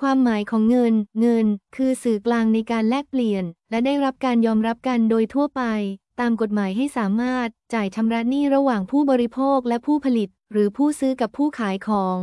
ความหมายของเงิน เงิน คือสื่อกลางในการแลกเปลี่ยน และได้รับการยอมรับกันโดยทั่วไป ตามกฎหมายให้สามารถ จ่ายชำระหนี้ระหว่างผู้บริโภคและผู้ผลิต หรือผู้ซื้อกับผู้ขายของ